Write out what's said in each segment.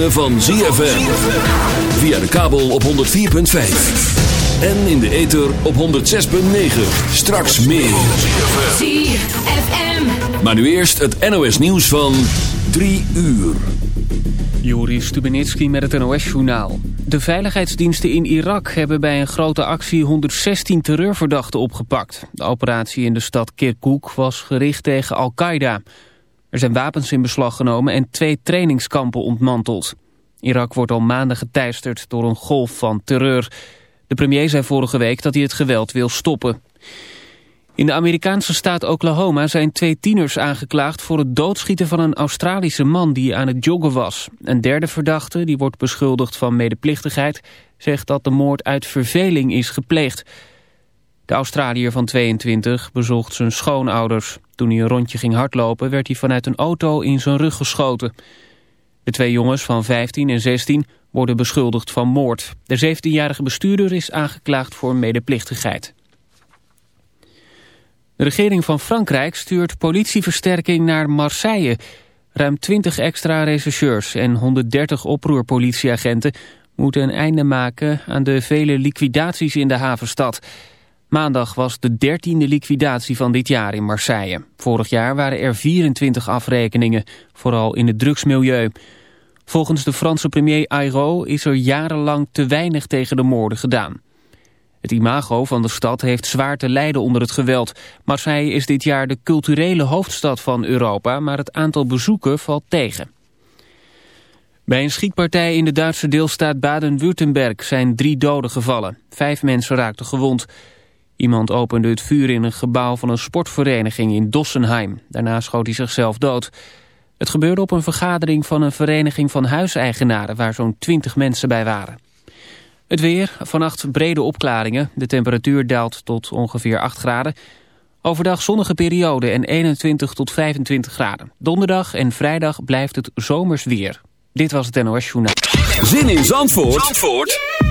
ritme van ZFM. Via de kabel op 104.5. En in de ether op 106.9. Straks meer. ZFM. Maar nu eerst het NOS nieuws van 3 uur. Joris Stubenitski met het NOS-journaal. De veiligheidsdiensten in Irak hebben bij een grote actie 116 terreurverdachten opgepakt. De operatie in de stad Kirkuk was gericht tegen Al-Qaeda. Er zijn wapens in beslag genomen en twee trainingskampen ontmanteld. Irak wordt al maanden geteisterd door een golf van terreur. De premier zei vorige week dat hij het geweld wil stoppen. In de Amerikaanse staat Oklahoma zijn twee tieners aangeklaagd voor het doodschieten van een Australische man die aan het joggen was. Een derde verdachte, die wordt beschuldigd van medeplichtigheid, zegt dat de moord uit verveling is gepleegd. De Australiër van 22 bezocht zijn schoonouders. Toen hij een rondje ging hardlopen werd hij vanuit een auto in zijn rug geschoten. De twee jongens van 15 en 16 worden beschuldigd van moord. De 17-jarige bestuurder is aangeklaagd voor medeplichtigheid. De regering van Frankrijk stuurt politieversterking naar Marseille. Ruim 20 extra rechercheurs en 130 oproerpolitieagenten moeten een einde maken aan de vele liquidaties in de havenstad. Maandag was de dertiende liquidatie van dit jaar in Marseille. Vorig jaar waren er 24 afrekeningen, vooral in het drugsmilieu. Volgens de Franse premier Ayrault is er jarenlang te weinig tegen de moorden gedaan. Het imago van de stad heeft zwaar te lijden onder het geweld. Marseille is dit jaar de culturele hoofdstad van Europa, maar het aantal bezoeken valt tegen. Bij een schietpartij in de Duitse deelstaat Baden-Württemberg zijn drie doden gevallen. Vijf mensen raakten gewond. Iemand opende het vuur in een gebouw van een sportvereniging in Dossenheim. Daarna schoot hij zichzelf dood. Het gebeurde op een vergadering van een vereniging van huiseigenaren... waar zo'n twintig mensen bij waren. Het weer, vannacht brede opklaringen. De temperatuur daalt tot ongeveer 8 graden. Overdag zonnige periode en 21 tot 25 graden. Donderdag en vrijdag blijft het zomers weer. Dit was het NOS Journaal. Zin in Zandvoort, Zandvoort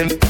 And.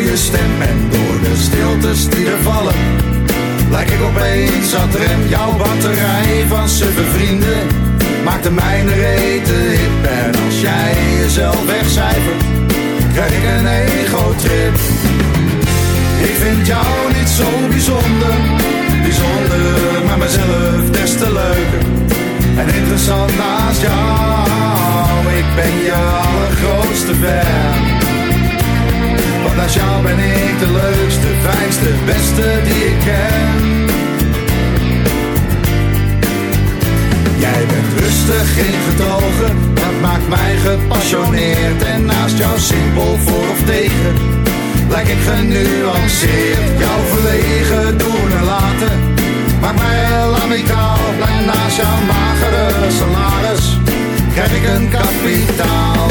your stand. Naast jou ben ik de leukste, fijnste, beste die ik ken. Jij bent rustig ingetogen, dat maakt mij gepassioneerd. En naast jou simpel voor of tegen, lijk ik genuanceerd. Jouw verlegen doen en laten, maakt mij heel amicaal. En naast jouw magere salaris, krijg ik een kapitaal.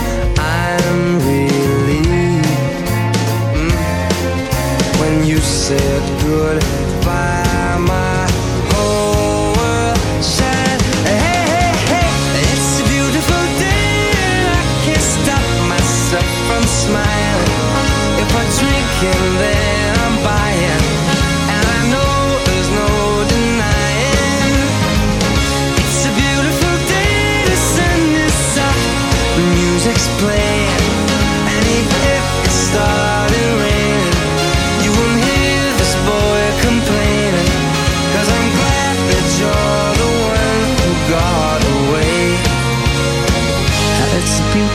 good. By my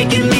making me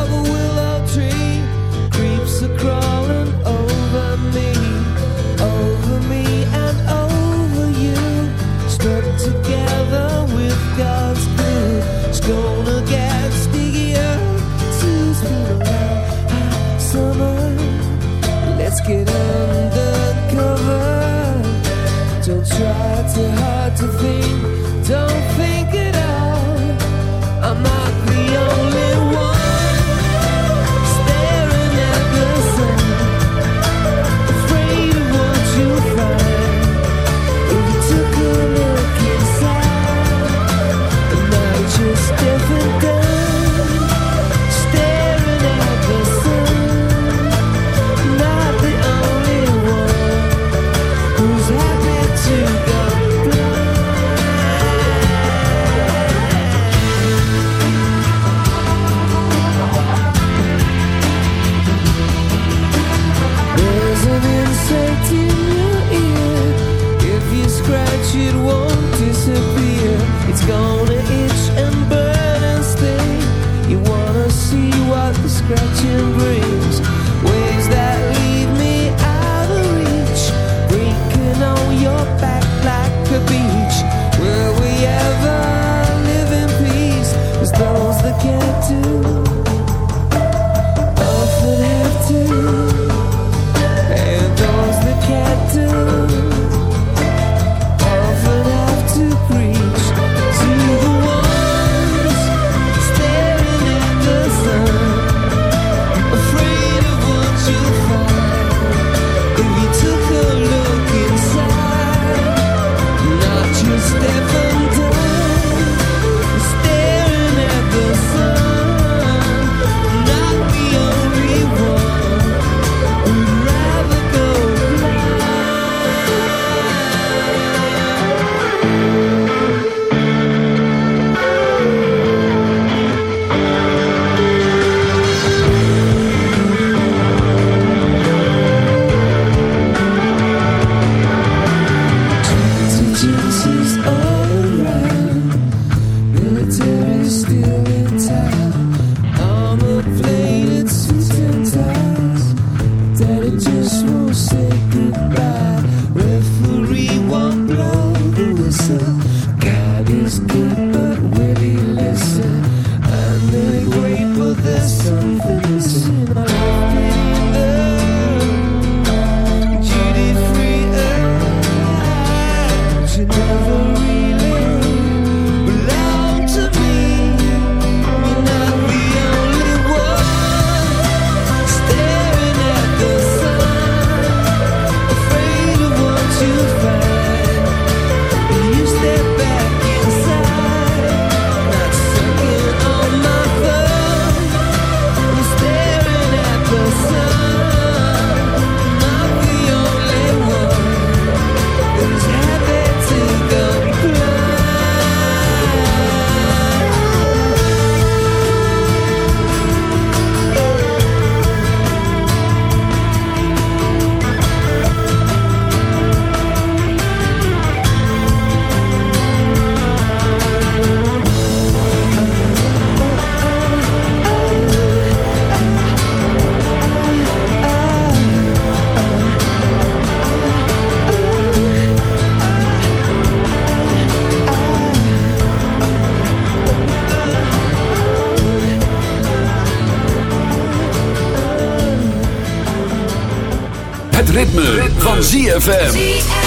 ZFM.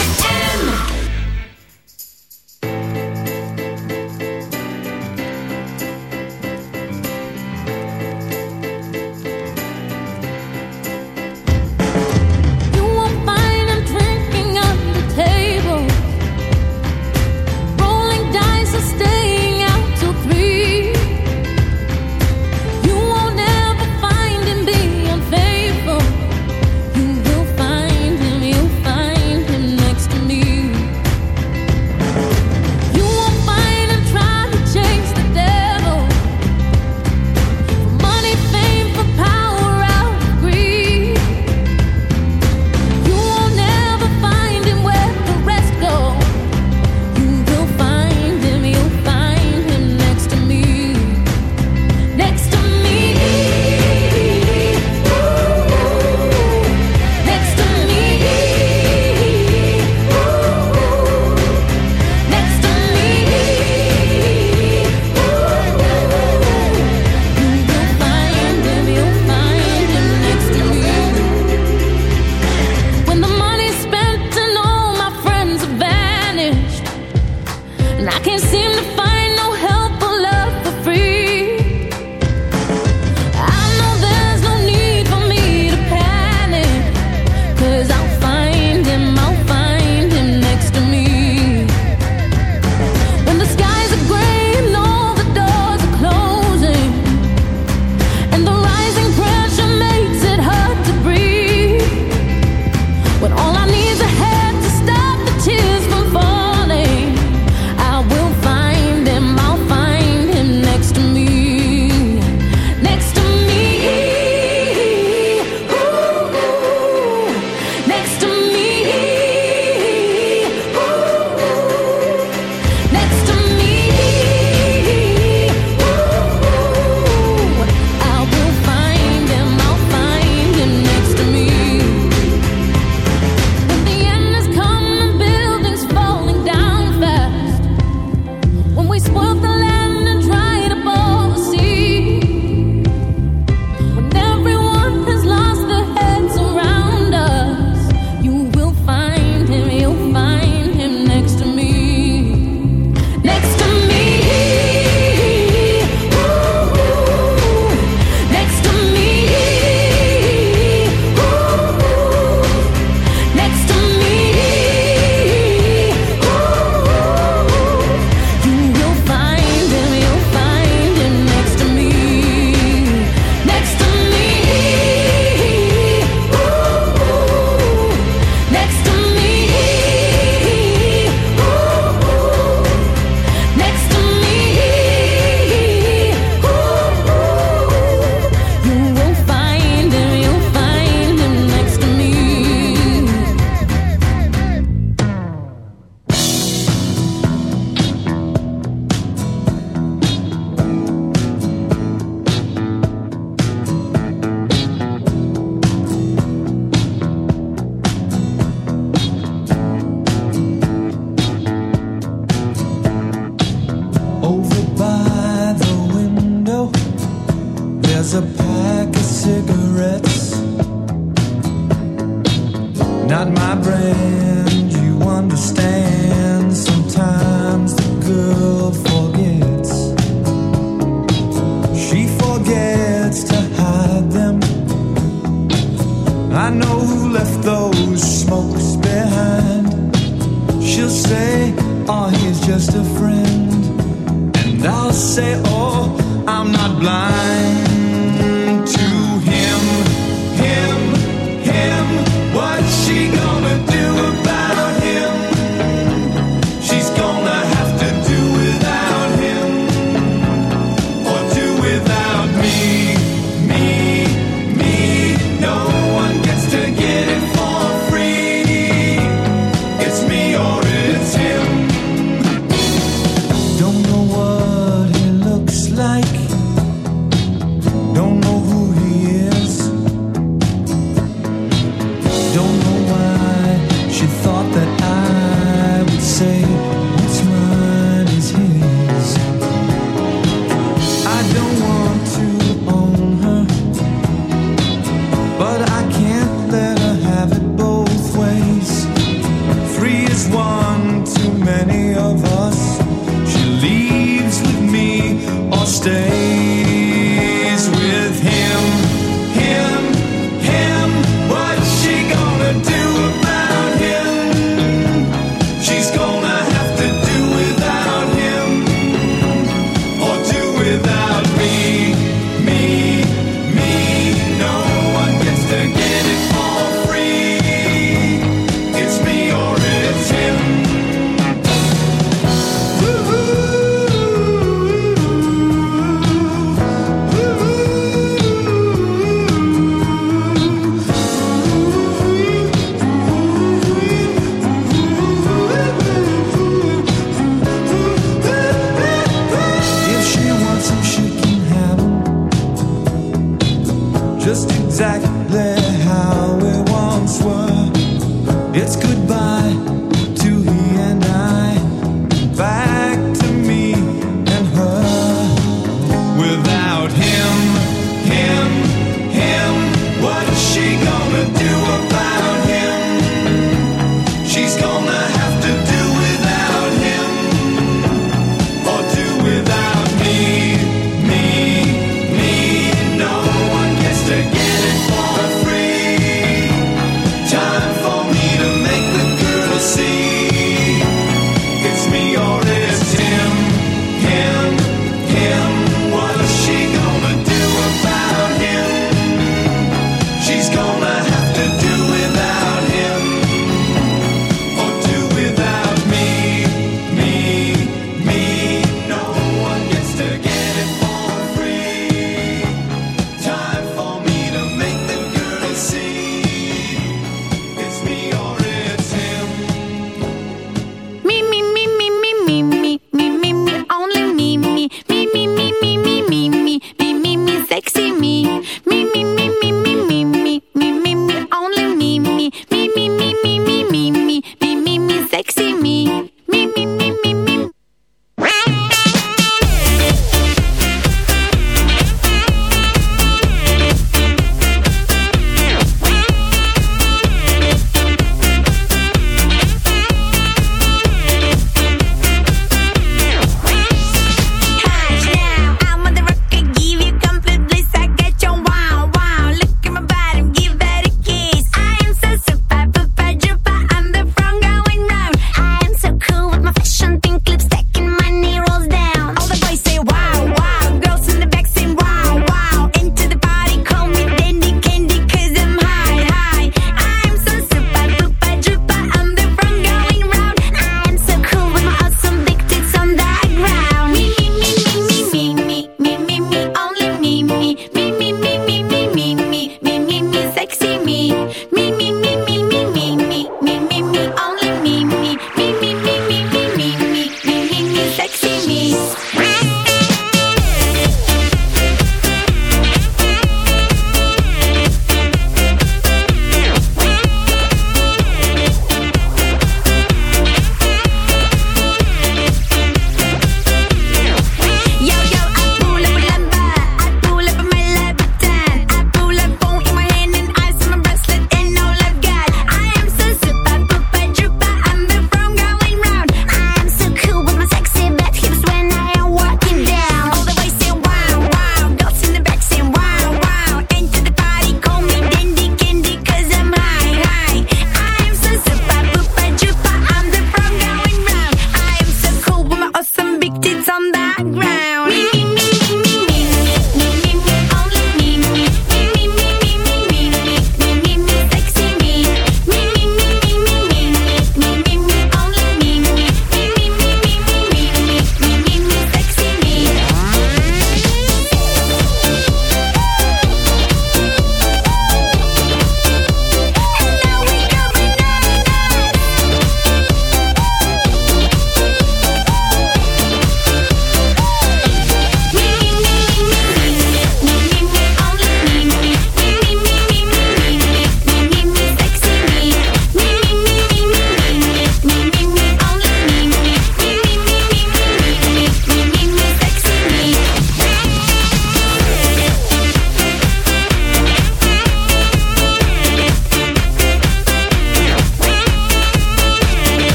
Seem to find stay.